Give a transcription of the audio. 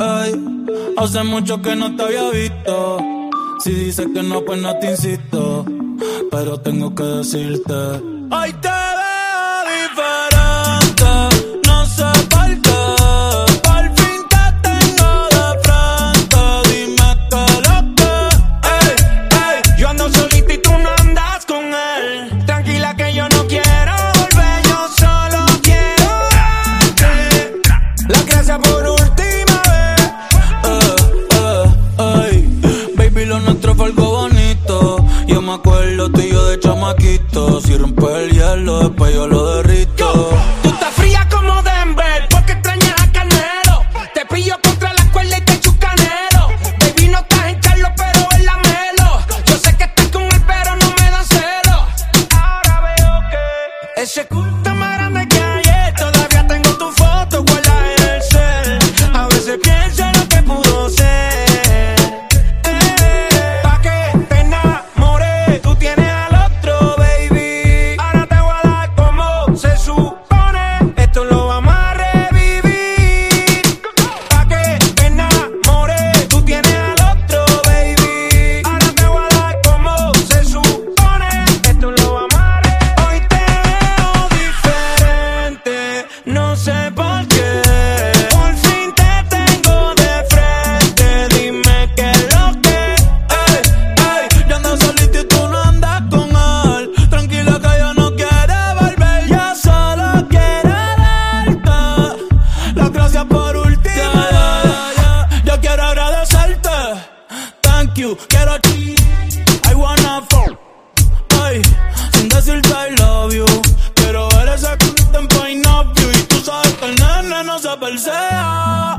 Ey, hace mucho que no te había visto. Si dices que no, pues no te insisto. Pero tengo que decirte. ¡Ay, te! baby, lo nuestro fue bonito. Yo me acuerdo tú y yo de chamaquito. Si rompe el hielo like you. Quiero chi, I wanna fuck. Ay, sin decirte I love you. Quiero ver ese culo en Pine Y tú sabes que el nene no se persea.